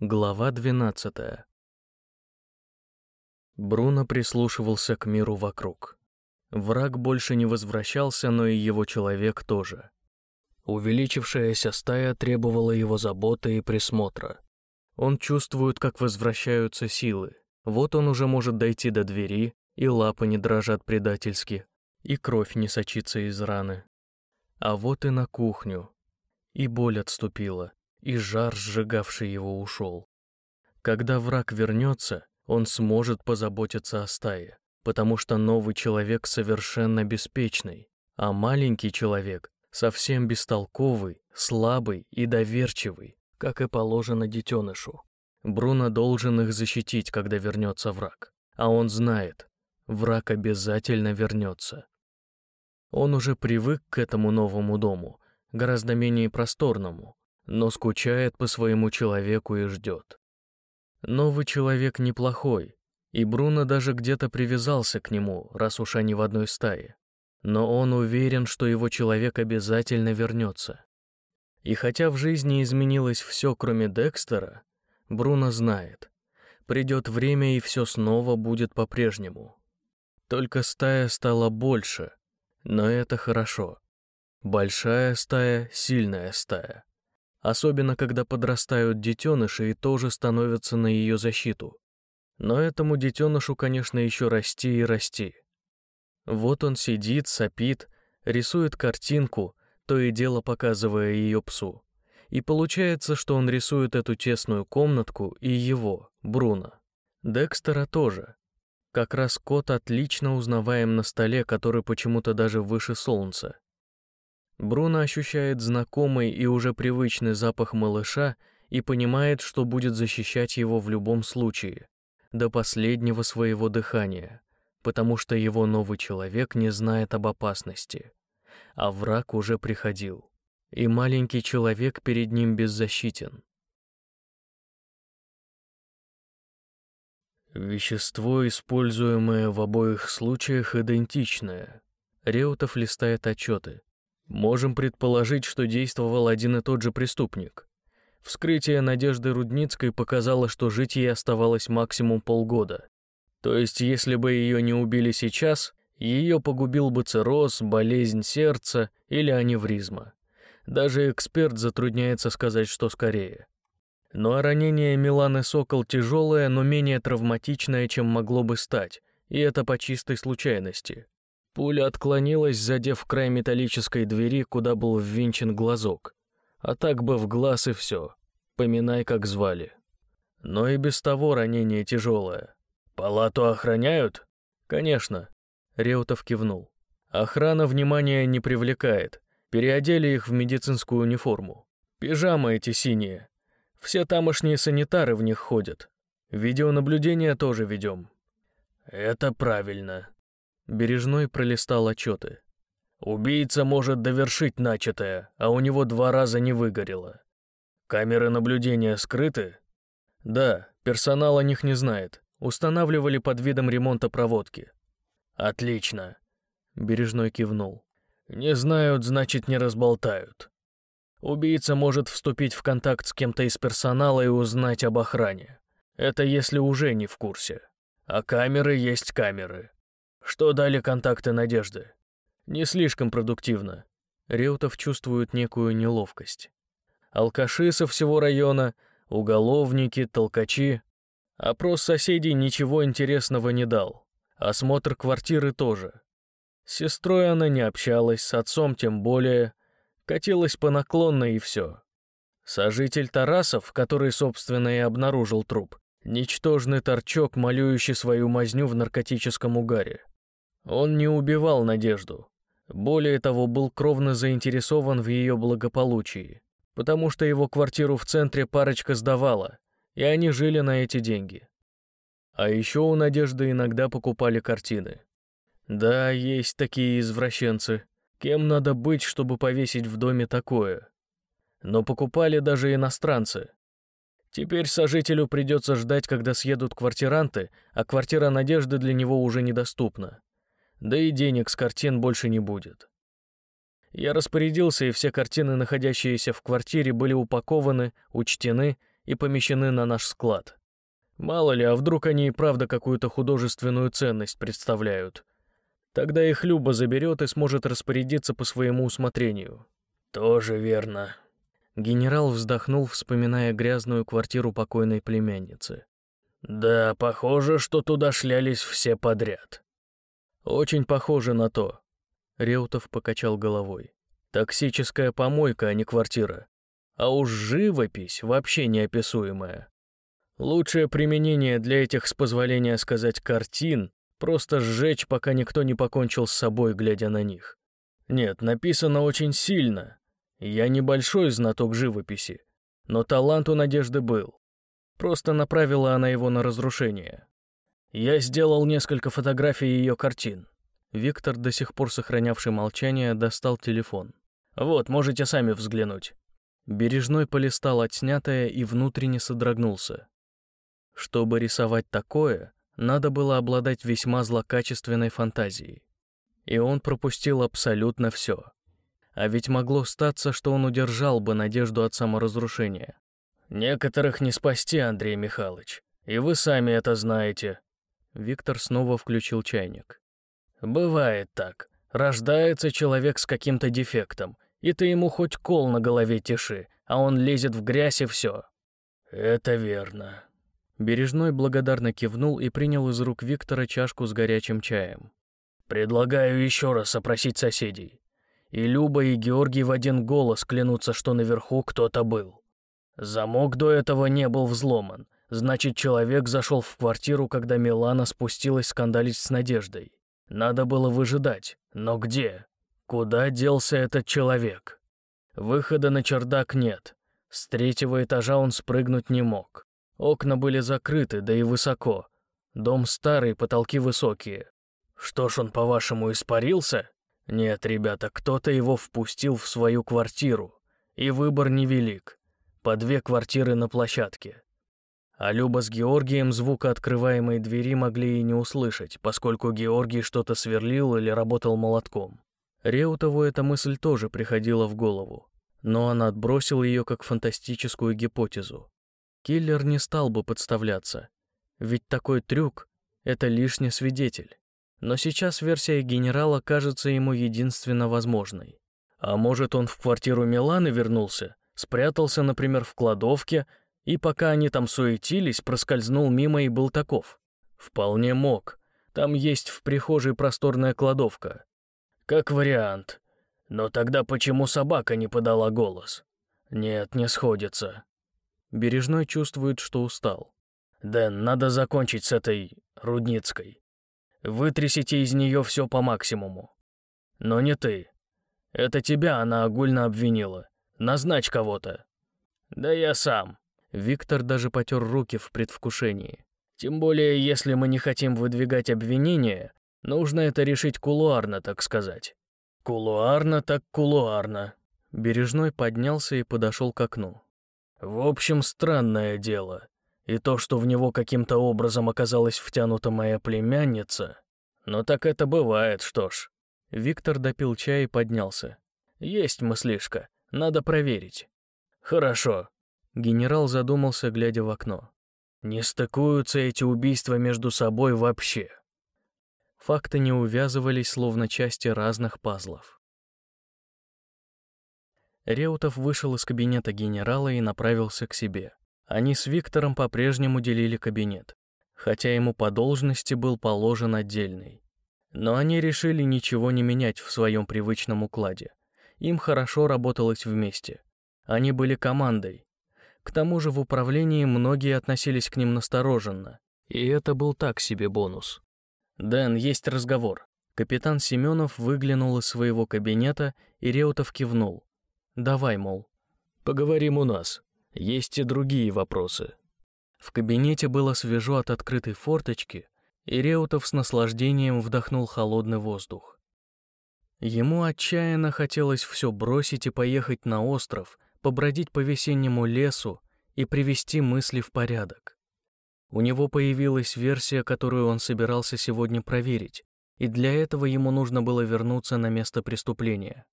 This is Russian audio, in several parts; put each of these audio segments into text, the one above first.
Глава 12. Бруно прислушивался к миру вокруг. Враг больше не возвращался, но и его человек тоже. Увеличившаяся стая требовала его заботы и присмотра. Он чувствует, как возвращаются силы. Вот он уже может дойти до двери, и лапы не дрожат предательски, и кровь не сочится из раны. А вот и на кухню. И боль отступила и жар, сжигавший его, ушел. Когда враг вернется, он сможет позаботиться о стае, потому что новый человек совершенно беспечный, а маленький человек совсем бестолковый, слабый и доверчивый, как и положено детенышу. Бруно должен их защитить, когда вернется враг. А он знает, враг обязательно вернется. Он уже привык к этому новому дому, гораздо менее просторному, но скучает по своему человеку и ждет. Новый человек неплохой, и Бруно даже где-то привязался к нему, раз уж они в одной стае. Но он уверен, что его человек обязательно вернется. И хотя в жизни изменилось все, кроме Декстера, Бруно знает, придет время и все снова будет по-прежнему. Только стая стала больше, но это хорошо. Большая стая — сильная стая особенно когда подрастают детеныши и тоже становятся на ее защиту. Но этому детенышу, конечно, еще расти и расти. Вот он сидит, сопит, рисует картинку, то и дело показывая ее псу. И получается, что он рисует эту тесную комнатку и его, Бруно. Декстера тоже. Как раз кот отлично узнаваем на столе, который почему-то даже выше солнца. Бруно ощущает знакомый и уже привычный запах малыша и понимает, что будет защищать его в любом случае, до последнего своего дыхания, потому что его новый человек не знает об опасности, а враг уже приходил, и маленький человек перед ним беззащитен. Вещество, используемое в обоих случаях, идентичное. Реутов листает отчеты. Можем предположить, что действовал один и тот же преступник. Вскрытие Надежды Рудницкой показало, что жить ей оставалось максимум полгода. То есть, если бы ее не убили сейчас, ее погубил бы цирроз, болезнь сердца или аневризма. Даже эксперт затрудняется сказать, что скорее. Ну а ранение Миланы Сокол тяжелое, но менее травматичное, чем могло бы стать, и это по чистой случайности. Пуля отклонилась, задев край металлической двери, куда был ввинчен глазок. А так бы в глаз и все. Поминай, как звали. Но и без того ранение тяжелое. Палату охраняют? Конечно. Реутов кивнул. Охрана внимания не привлекает. Переодели их в медицинскую униформу. Пижамы эти синие. Все тамошние санитары в них ходят. Видеонаблюдение тоже ведем. Это правильно, Бережной пролистал отчеты. «Убийца может довершить начатое, а у него два раза не выгорело. Камеры наблюдения скрыты?» «Да, персонал о них не знает. Устанавливали под видом ремонта проводки». «Отлично», — Бережной кивнул. «Не знают, значит, не разболтают. Убийца может вступить в контакт с кем-то из персонала и узнать об охране. Это если уже не в курсе. А камеры есть камеры. Что дали контакты Надежды? Не слишком продуктивно. Реутов чувствует некую неловкость. Алкаши со всего района, уголовники, толкачи. Опрос соседей ничего интересного не дал. Осмотр квартиры тоже. С сестрой она не общалась, с отцом тем более. Катилась по наклонной и все. Сожитель Тарасов, который, собственно, и обнаружил труп, ничтожный торчок, малюющий свою мазню в наркотическом угаре. Он не убивал Надежду. Более того, был кровно заинтересован в ее благополучии, потому что его квартиру в центре парочка сдавала, и они жили на эти деньги. А еще у Надежды иногда покупали картины. Да, есть такие извращенцы. Кем надо быть, чтобы повесить в доме такое? Но покупали даже иностранцы. Теперь сожителю придется ждать, когда съедут квартиранты, а квартира Надежды для него уже недоступна да и денег с картин больше не будет. Я распорядился, и все картины, находящиеся в квартире, были упакованы, учтены и помещены на наш склад. Мало ли, а вдруг они и правда какую-то художественную ценность представляют. Тогда их Люба заберет и сможет распорядиться по своему усмотрению. Тоже верно. Генерал вздохнул, вспоминая грязную квартиру покойной племянницы. Да, похоже, что туда шлялись все подряд. Очень похоже на то. Реутов покачал головой. Токсическая помойка, а не квартира. А уж живопись вообще неописуемая. Лучшее применение для этих, с позволения сказать, картин — просто сжечь, пока никто не покончил с собой, глядя на них. Нет, написано очень сильно. Я небольшой знаток живописи, но талант у Надежды был. Просто направила она его на разрушение. Я сделал несколько фотографий ее картин. Виктор, до сих пор сохранявший молчание, достал телефон. Вот, можете сами взглянуть. Бережной полистал отснятое и внутренне содрогнулся. Чтобы рисовать такое, надо было обладать весьма злокачественной фантазией. И он пропустил абсолютно все. А ведь могло статься, что он удержал бы надежду от саморазрушения. «Некоторых не спасти, Андрей Михайлович, и вы сами это знаете», Виктор снова включил чайник. «Бывает так. Рождается человек с каким-то дефектом, и ты ему хоть кол на голове тиши, а он лезет в грязь и все». «Это верно». Бережной благодарно кивнул и принял из рук Виктора чашку с горячим чаем. «Предлагаю еще раз опросить соседей. И Люба, и Георгий в один голос клянутся, что наверху кто-то был. Замок до этого не был взломан, Значит, человек зашел в квартиру, когда Милана спустилась скандалить с Надеждой. Надо было выжидать. Но где? Куда делся этот человек? Выхода на чердак нет. С третьего этажа он спрыгнуть не мог. Окна были закрыты, да и высоко. Дом старый, потолки высокие. Что ж он, по-вашему, испарился? Нет, ребята, кто-то его впустил в свою квартиру. И выбор невелик. По две квартиры на площадке. А Люба с Георгием звука открываемой двери могли и не услышать, поскольку Георгий что-то сверлил или работал молотком. Реутову эта мысль тоже приходила в голову, но он отбросил ее как фантастическую гипотезу. Киллер не стал бы подставляться, ведь такой трюк — это лишний свидетель. Но сейчас версия генерала кажется ему единственно возможной. А может, он в квартиру Миланы вернулся, спрятался, например, в кладовке, и пока они там суетились, проскользнул мимо и был таков. Вполне мог. Там есть в прихожей просторная кладовка. Как вариант. Но тогда почему собака не подала голос? Нет, не сходится. Бережной чувствует, что устал. Дэн, надо закончить с этой Рудницкой. Вытрясите из нее все по максимуму. Но не ты. Это тебя она огульно обвинила. Назначь кого-то. Да я сам. Виктор даже потер руки в предвкушении. Тем более, если мы не хотим выдвигать обвинения, нужно это решить кулуарно, так сказать. Кулуарно так кулуарно. Бережной поднялся и подошел к окну. В общем, странное дело. И то, что в него каким-то образом оказалась втянута моя племянница. Но так это бывает, что ж. Виктор допил чай и поднялся. Есть мыслишка, надо проверить. Хорошо, Генерал задумался, глядя в окно. Не стыкуются эти убийства между собой вообще. Факты не увязывались, словно части разных пазлов. Реутов вышел из кабинета генерала и направился к себе. Они с Виктором по-прежнему делили кабинет, хотя ему по должности был положен отдельный. Но они решили ничего не менять в своем привычном укладе. Им хорошо работалось вместе. Они были командой, к тому же в управлении многие относились к ним настороженно, и это был так себе бонус. «Дэн, есть разговор». Капитан Семенов выглянул из своего кабинета, и Реутов кивнул. «Давай, мол». «Поговорим у нас. Есть и другие вопросы». В кабинете было свежо от открытой форточки, и Реутов с наслаждением вдохнул холодный воздух. Ему отчаянно хотелось все бросить и поехать на остров, побродить по весеннему лесу и привести мысли в порядок. У него появилась версия, которую он собирался сегодня проверить, и для этого ему нужно было вернуться на место преступления.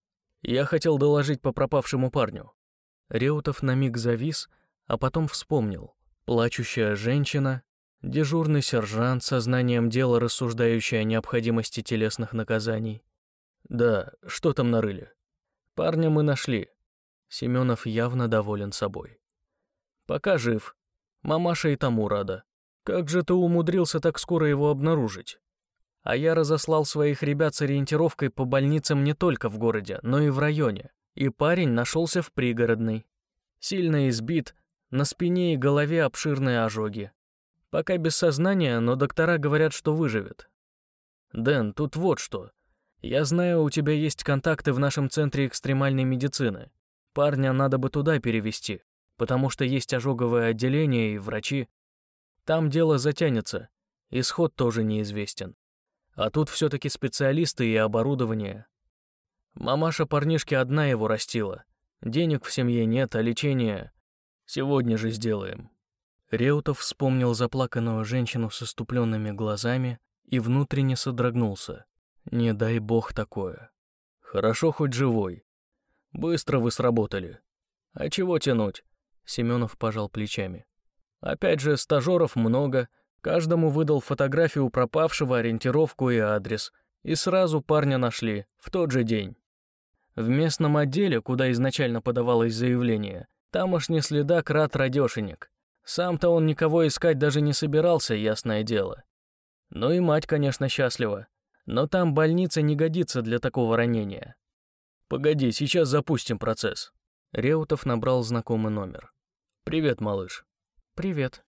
Я хотел доложить по пропавшему парню. Реутов на миг завис, а потом вспомнил. Плачущая женщина, дежурный сержант со знанием дела, рассуждающий о необходимости телесных наказаний. Да, что там нарыли? Парня мы нашли. Семенов явно доволен собой. Пока жив. Мамаша и тому рада. Как же ты умудрился так скоро его обнаружить? А я разослал своих ребят с ориентировкой по больницам не только в городе, но и в районе. И парень нашелся в пригородной. Сильно избит, на спине и голове обширные ожоги. Пока без сознания, но доктора говорят, что выживет. Дэн, тут вот что. Я знаю, у тебя есть контакты в нашем центре экстремальной медицины. Парня надо бы туда перевести, потому что есть ожоговое отделение и врачи. Там дело затянется, исход тоже неизвестен. А тут все-таки специалисты и оборудование. Мамаша парнишки одна его растила. Денег в семье нет, а лечение сегодня же сделаем. Реутов вспомнил заплаканную женщину с иступленными глазами и внутренне содрогнулся. Не дай бог такое. Хорошо хоть живой. Быстро вы сработали. А чего тянуть? Семенов пожал плечами. Опять же, стажеров много, каждому выдал фотографию пропавшего, ориентировку и адрес. И сразу парня нашли, в тот же день. В местном отделе, куда изначально подавалось заявление, тамошний следак рад радешенек. Сам-то он никого искать даже не собирался, ясное дело. Ну и мать, конечно, счастлива. Но там больница не годится для такого ранения. Погоди, сейчас запустим процесс. Реутов набрал знакомый номер. «Привет, малыш». «Привет».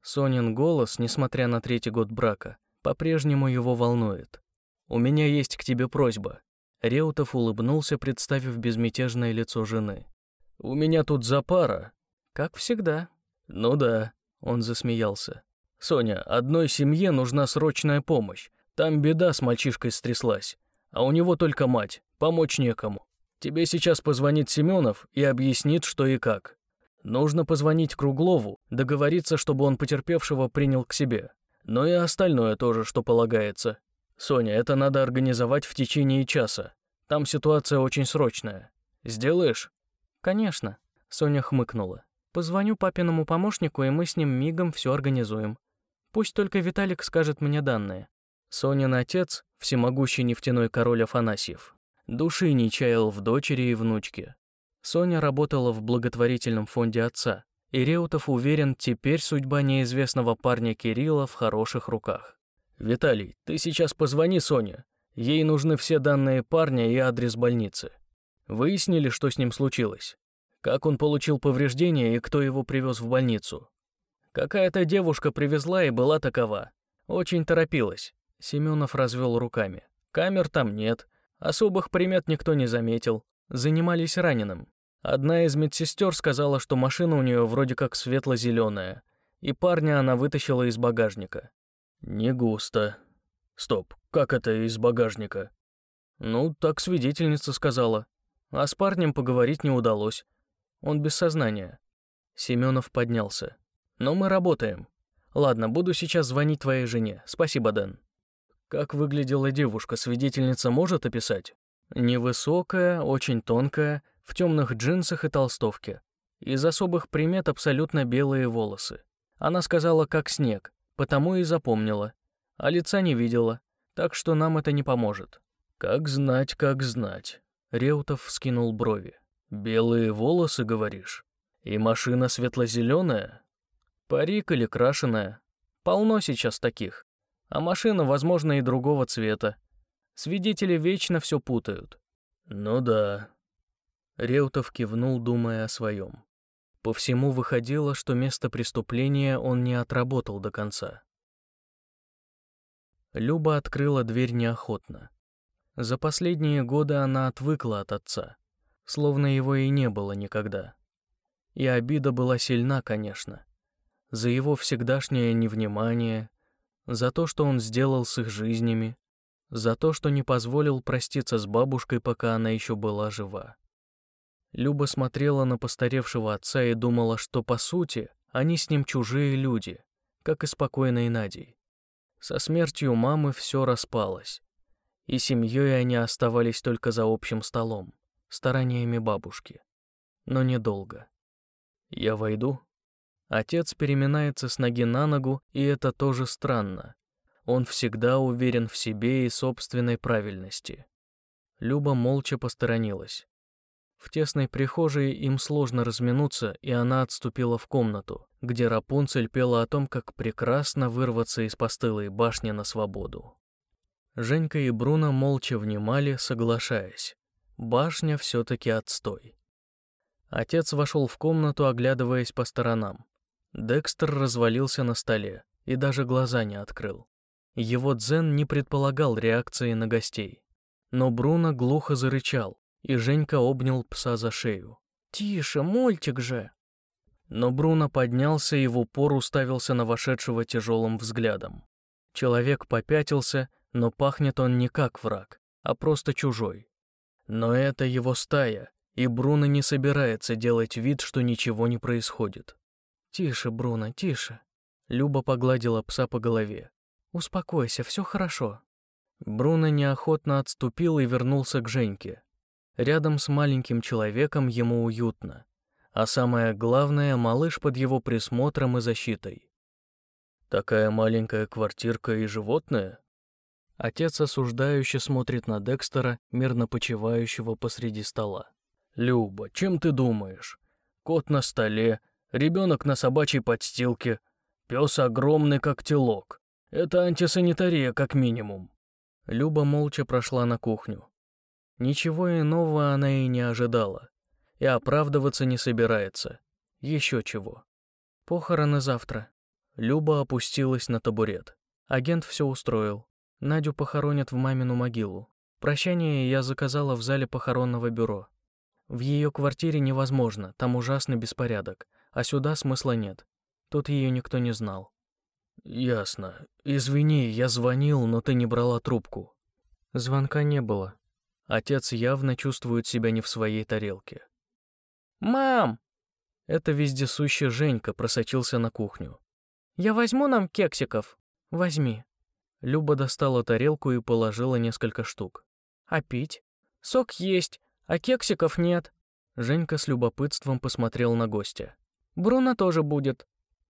Сонин голос, несмотря на третий год брака, по-прежнему его волнует. «У меня есть к тебе просьба». Реутов улыбнулся, представив безмятежное лицо жены. «У меня тут запара». «Как всегда». «Ну да», — он засмеялся. «Соня, одной семье нужна срочная помощь. Там беда с мальчишкой стряслась. А у него только мать, помочь некому. Тебе сейчас позвонит Семенов и объяснит, что и как. Нужно позвонить Круглову, договориться, чтобы он потерпевшего принял к себе. Но и остальное тоже, что полагается. Соня, это надо организовать в течение часа. Там ситуация очень срочная. Сделаешь? Конечно. Соня хмыкнула. Позвоню папиному помощнику, и мы с ним мигом все организуем. Пусть только Виталик скажет мне данные. Сонин отец, всемогущий нефтяной король Афанасьев, души не чаял в дочери и внучке. Соня работала в благотворительном фонде отца, и Реутов уверен, теперь судьба неизвестного парня Кирилла в хороших руках. «Виталий, ты сейчас позвони Соне. Ей нужны все данные парня и адрес больницы. Выяснили, что с ним случилось? Как он получил повреждения и кто его привез в больницу? Какая-то девушка привезла и была такова. Очень торопилась. Семенов развел руками. Камер там нет. Особых примет никто не заметил занимались раненым. Одна из медсестер сказала, что машина у нее вроде как светло-зеленая, и парня она вытащила из багажника. Не густо. Стоп, как это из багажника? Ну, так свидетельница сказала. А с парнем поговорить не удалось. Он без сознания. Семенов поднялся. Но мы работаем. Ладно, буду сейчас звонить твоей жене. Спасибо, Дэн. Как выглядела девушка, свидетельница может описать? Невысокая, очень тонкая, в темных джинсах и толстовке. Из особых примет абсолютно белые волосы. Она сказала, как снег, потому и запомнила. А лица не видела, так что нам это не поможет. Как знать, как знать. Реутов вскинул брови. Белые волосы, говоришь? И машина светло-зеленая? Парик или крашеная? Полно сейчас таких. А машина, возможно, и другого цвета. Свидетели вечно все путают. Ну да. Реутов кивнул, думая о своем. По всему выходило, что место преступления он не отработал до конца. Люба открыла дверь неохотно. За последние годы она отвыкла от отца, словно его и не было никогда. И обида была сильна, конечно. За его всегдашнее невнимание, за то, что он сделал с их жизнями, за то, что не позволил проститься с бабушкой, пока она еще была жива. Люба смотрела на постаревшего отца и думала, что, по сути, они с ним чужие люди, как и спокойной Надей. Со смертью мамы все распалось, и семьей они оставались только за общим столом, стараниями бабушки. Но недолго. «Я войду?» Отец переминается с ноги на ногу, и это тоже странно. Он всегда уверен в себе и собственной правильности. Люба молча посторонилась. В тесной прихожей им сложно разминуться, и она отступила в комнату, где Рапунцель пела о том, как прекрасно вырваться из постылой башни на свободу. Женька и Бруно молча внимали, соглашаясь. Башня все-таки отстой. Отец вошел в комнату, оглядываясь по сторонам. Декстер развалился на столе и даже глаза не открыл. Его дзен не предполагал реакции на гостей. Но Бруно глухо зарычал, и Женька обнял пса за шею. «Тише, мультик же!» Но Бруно поднялся и в упор уставился на вошедшего тяжелым взглядом. Человек попятился, но пахнет он не как враг, а просто чужой. Но это его стая, и Бруно не собирается делать вид, что ничего не происходит. «Тише, Бруно, тише!» Люба погладила пса по голове. «Успокойся, все хорошо». Бруно неохотно отступил и вернулся к Женьке. Рядом с маленьким человеком ему уютно. А самое главное, малыш под его присмотром и защитой. «Такая маленькая квартирка и животное?» Отец осуждающе смотрит на Декстера, мирно почивающего посреди стола. «Люба, чем ты думаешь? Кот на столе, ребенок на собачьей подстилке, пес огромный, как телок. Это антисанитария, как минимум». Люба молча прошла на кухню. Ничего иного она и не ожидала. И оправдываться не собирается. Еще чего. Похороны завтра. Люба опустилась на табурет. Агент все устроил. Надю похоронят в мамину могилу. Прощание я заказала в зале похоронного бюро. В ее квартире невозможно, там ужасный беспорядок, а сюда смысла нет. Тут ее никто не знал. Ясно. Извини, я звонил, но ты не брала трубку. Звонка не было. Отец явно чувствует себя не в своей тарелке. «Мам!» Это вездесущий Женька просочился на кухню. «Я возьму нам кексиков?» «Возьми». Люба достала тарелку и положила несколько штук. «А пить?» «Сок есть, а кексиков нет». Женька с любопытством посмотрел на гостя. «Бруно тоже будет».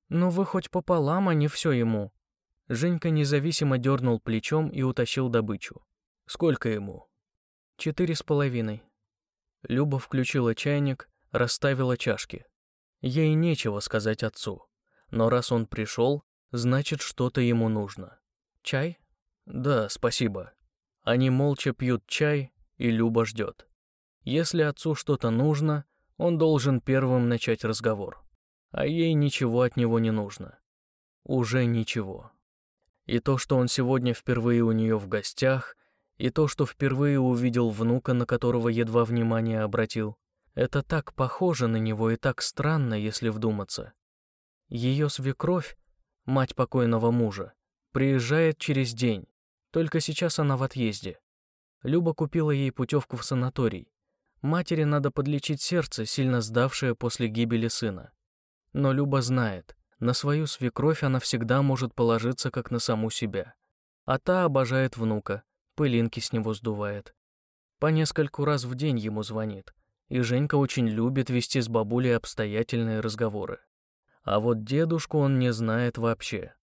«Ну вы хоть пополам, а не все ему». Женька независимо дернул плечом и утащил добычу. «Сколько ему?» Четыре с половиной. Люба включила чайник, расставила чашки. Ей нечего сказать отцу. Но раз он пришел, значит, что-то ему нужно. Чай? Да, спасибо. Они молча пьют чай, и Люба ждет. Если отцу что-то нужно, он должен первым начать разговор. А ей ничего от него не нужно. Уже ничего. И то, что он сегодня впервые у нее в гостях, и то, что впервые увидел внука, на которого едва внимание обратил, это так похоже на него и так странно, если вдуматься. Ее свекровь, мать покойного мужа, приезжает через день, только сейчас она в отъезде. Люба купила ей путевку в санаторий. Матери надо подлечить сердце, сильно сдавшее после гибели сына. Но Люба знает, на свою свекровь она всегда может положиться как на саму себя. А та обожает внука, пылинки с него сдувает. По нескольку раз в день ему звонит, и Женька очень любит вести с бабулей обстоятельные разговоры. А вот дедушку он не знает вообще.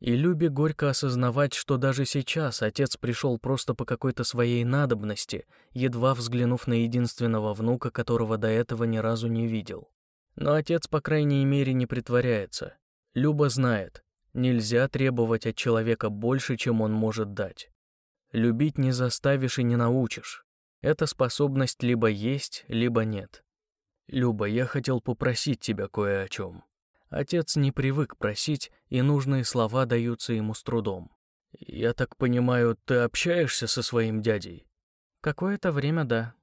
И Любе горько осознавать, что даже сейчас отец пришел просто по какой-то своей надобности, едва взглянув на единственного внука, которого до этого ни разу не видел. Но отец, по крайней мере, не притворяется. Люба знает, нельзя требовать от человека больше, чем он может дать. Любить не заставишь и не научишь. Эта способность либо есть, либо нет. Люба, я хотел попросить тебя кое о чем. Отец не привык просить, и нужные слова даются ему с трудом. Я так понимаю, ты общаешься со своим дядей? Какое-то время да.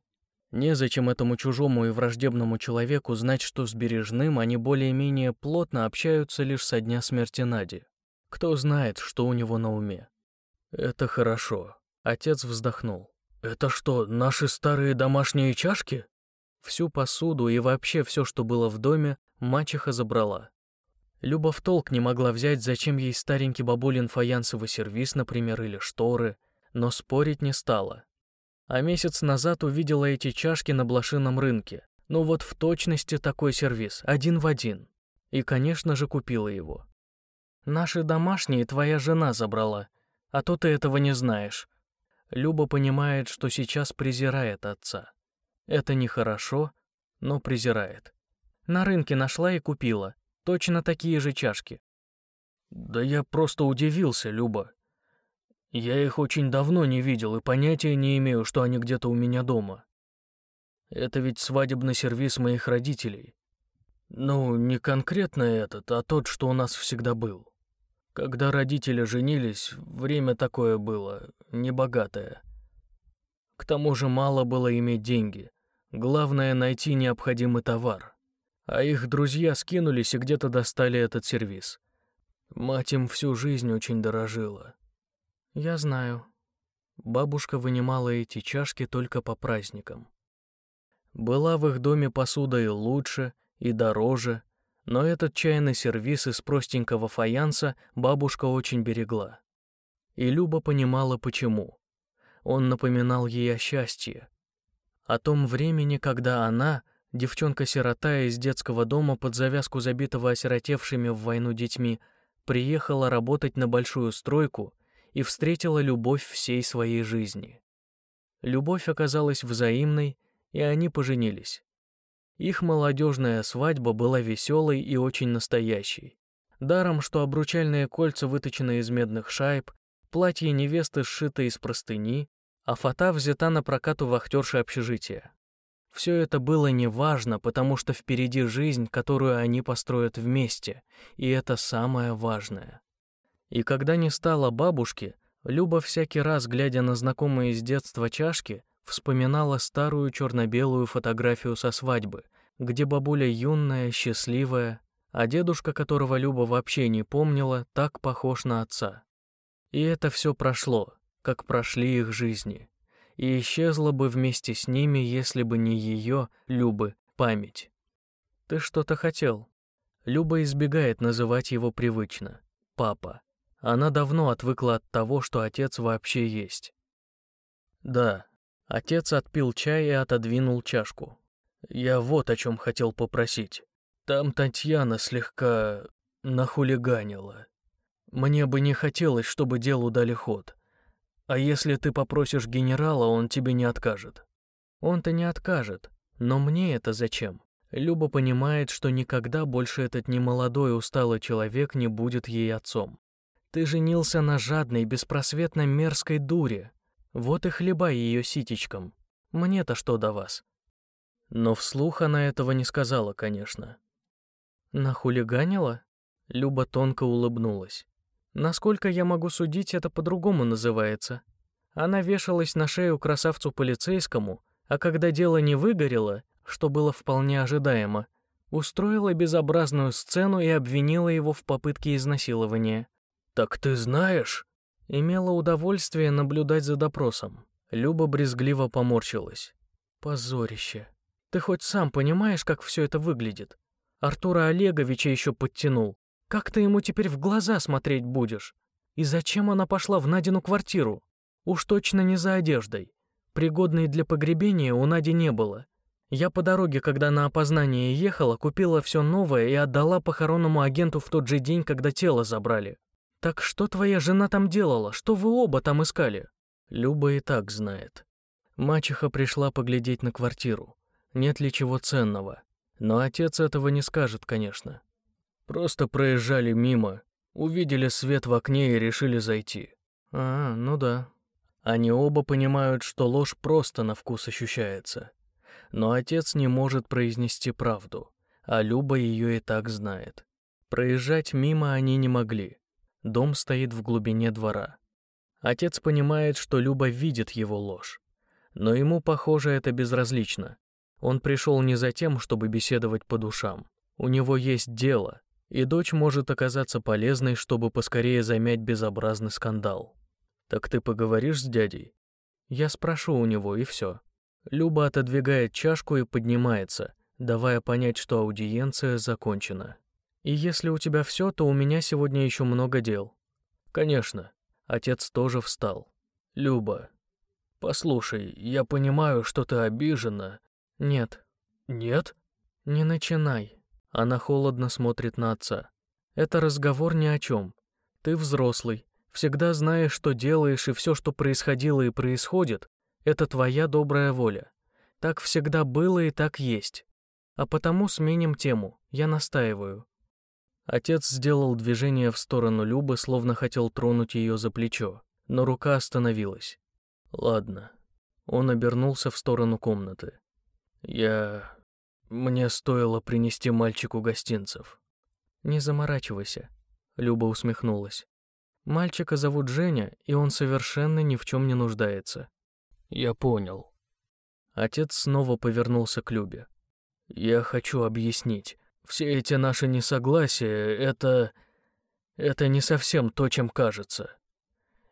Незачем этому чужому и враждебному человеку знать, что с Бережным они более-менее плотно общаются лишь со дня смерти Нади. Кто знает, что у него на уме. Это хорошо. Отец вздохнул. «Это что, наши старые домашние чашки?» Всю посуду и вообще все, что было в доме, мачеха забрала. Люба в толк не могла взять, зачем ей старенький бабулин фаянсовый сервиз, например, или шторы, но спорить не стала. А месяц назад увидела эти чашки на блошином рынке. Ну вот в точности такой сервиз, один в один. И, конечно же, купила его. Наши домашние твоя жена забрала, а то ты этого не знаешь. Люба понимает, что сейчас презирает отца. Это нехорошо, но презирает. На рынке нашла и купила. Точно такие же чашки. Да я просто удивился, Люба. Я их очень давно не видел и понятия не имею, что они где-то у меня дома. Это ведь свадебный сервиз моих родителей. Ну, не конкретно этот, а тот, что у нас всегда был. Когда родители женились, время такое было, небогатое. К тому же мало было иметь деньги. Главное — найти необходимый товар. А их друзья скинулись и где-то достали этот сервис. Мать им всю жизнь очень дорожила. Я знаю. Бабушка вынимала эти чашки только по праздникам. Была в их доме посуда и лучше, и дороже, но этот чайный сервиз из простенького фаянса бабушка очень берегла. И Люба понимала, почему. Он напоминал ей о счастье. О том времени, когда она, девчонка-сирота из детского дома под завязку забитого осиротевшими в войну детьми, приехала работать на большую стройку и встретила любовь всей своей жизни. Любовь оказалась взаимной, и они поженились. Их молодежная свадьба была веселой и очень настоящей. Даром, что обручальные кольца выточены из медных шайб, платье невесты сшито из простыни, а фата взята на прокат у вахтерши общежития. Все это было неважно, потому что впереди жизнь, которую они построят вместе, и это самое важное. И когда не стало бабушки, Люба всякий раз, глядя на знакомые с детства чашки, вспоминала старую черно-белую фотографию со свадьбы, где бабуля юная, счастливая, а дедушка, которого Люба вообще не помнила, так похож на отца. И это все прошло, как прошли их жизни, и исчезло бы вместе с ними, если бы не ее, Любы, память. «Ты что-то хотел?» Люба избегает называть его привычно. «Папа». Она давно отвыкла от того, что отец вообще есть. Да, Отец отпил чай и отодвинул чашку. Я вот о чем хотел попросить. Там Татьяна слегка нахулиганила. Мне бы не хотелось, чтобы делу дали ход. А если ты попросишь генерала, он тебе не откажет. Он-то не откажет, но мне это зачем? Люба понимает, что никогда больше этот немолодой усталый человек не будет ей отцом. Ты женился на жадной, беспросветно мерзкой дуре, вот и хлебай ее ситечком. Мне-то что до вас? Но вслух она этого не сказала, конечно. Нахулиганила? Люба тонко улыбнулась. Насколько я могу судить, это по-другому называется. Она вешалась на шею красавцу полицейскому, а когда дело не выгорело, что было вполне ожидаемо, устроила безобразную сцену и обвинила его в попытке изнасилования. «Так ты знаешь?» Имела удовольствие наблюдать за допросом. Люба брезгливо поморщилась. Позорище. Ты хоть сам понимаешь, как все это выглядит? Артура Олеговича еще подтянул. Как ты ему теперь в глаза смотреть будешь? И зачем она пошла в Надину квартиру? Уж точно не за одеждой. Пригодной для погребения у Нади не было. Я по дороге, когда на опознание ехала, купила все новое и отдала похоронному агенту в тот же день, когда тело забрали. «Так что твоя жена там делала? Что вы оба там искали?» Люба и так знает. Мачеха пришла поглядеть на квартиру. Нет ли чего ценного. Но отец этого не скажет, конечно. Просто проезжали мимо, увидели свет в окне и решили зайти. А, ну да. Они оба понимают, что ложь просто на вкус ощущается. Но отец не может произнести правду, а Люба ее и так знает. Проезжать мимо они не могли. Дом стоит в глубине двора. Отец понимает, что Люба видит его ложь. Но ему, похоже, это безразлично. Он пришел не за тем, чтобы беседовать по душам. У него есть дело, и дочь может оказаться полезной, чтобы поскорее замять безобразный скандал. Так ты поговоришь с дядей? Я спрошу у него, и все. Люба отодвигает чашку и поднимается, давая понять, что аудиенция закончена. И если у тебя все, то у меня сегодня еще много дел. Конечно. Отец тоже встал. Люба, послушай, я понимаю, что ты обижена. Нет. Нет? Не начинай. Она холодно смотрит на отца. Это разговор ни о чем. Ты взрослый, всегда знаешь, что делаешь, и все, что происходило и происходит, это твоя добрая воля. Так всегда было и так есть. А потому сменим тему, я настаиваю. Отец сделал движение в сторону Любы, словно хотел тронуть ее за плечо, но рука остановилась. Ладно. Он обернулся в сторону комнаты. Я... Мне стоило принести мальчику гостинцев. Не заморачивайся. Люба усмехнулась. Мальчика зовут Женя, и он совершенно ни в чем не нуждается. Я понял. Отец снова повернулся к Любе. Я хочу объяснить. Все эти наши несогласия — это... Это не совсем то, чем кажется.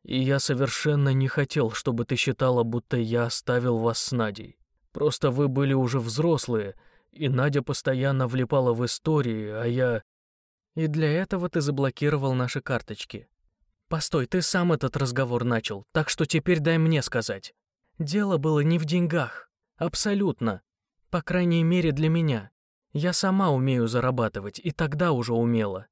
И я совершенно не хотел, чтобы ты считала, будто я оставил вас с Надей. Просто вы были уже взрослые, и Надя постоянно влипала в истории, а я... И для этого ты заблокировал наши карточки. Постой, ты сам этот разговор начал, так что теперь дай мне сказать. Дело было не в деньгах. Абсолютно. По крайней мере, для меня. Я сама умею зарабатывать, и тогда уже умела.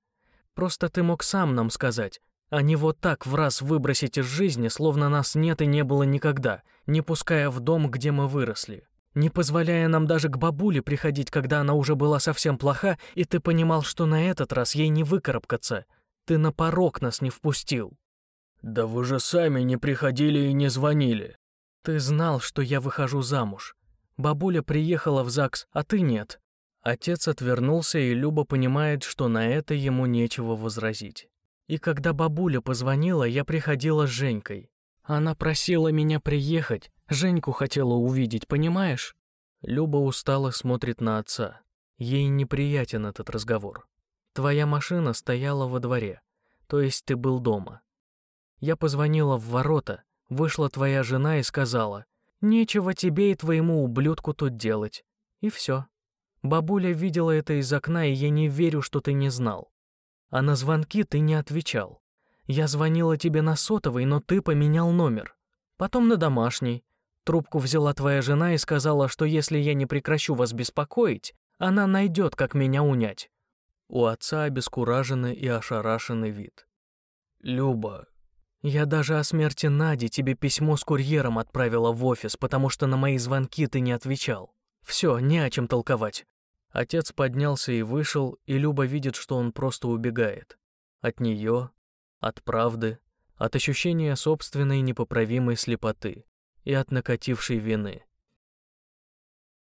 Просто ты мог сам нам сказать, а не вот так в раз выбросить из жизни, словно нас нет и не было никогда, не пуская в дом, где мы выросли. Не позволяя нам даже к бабуле приходить, когда она уже была совсем плоха, и ты понимал, что на этот раз ей не выкарабкаться. Ты на порог нас не впустил. Да вы же сами не приходили и не звонили. Ты знал, что я выхожу замуж. Бабуля приехала в ЗАГС, а ты нет. Отец отвернулся, и Люба понимает, что на это ему нечего возразить. И когда бабуля позвонила, я приходила с Женькой. Она просила меня приехать, Женьку хотела увидеть, понимаешь? Люба устало смотрит на отца. Ей неприятен этот разговор. Твоя машина стояла во дворе, то есть ты был дома. Я позвонила в ворота, вышла твоя жена и сказала, «Нечего тебе и твоему ублюдку тут делать». И все. Бабуля видела это из окна, и я не верю, что ты не знал. А на звонки ты не отвечал. Я звонила тебе на сотовый, но ты поменял номер. Потом на домашний. Трубку взяла твоя жена и сказала, что если я не прекращу вас беспокоить, она найдет, как меня унять. У отца обескураженный и ошарашенный вид. «Люба, я даже о смерти Нади тебе письмо с курьером отправила в офис, потому что на мои звонки ты не отвечал. Все, не о чем толковать. Отец поднялся и вышел, и Люба видит, что он просто убегает. От нее, от правды, от ощущения собственной непоправимой слепоты и от накатившей вины.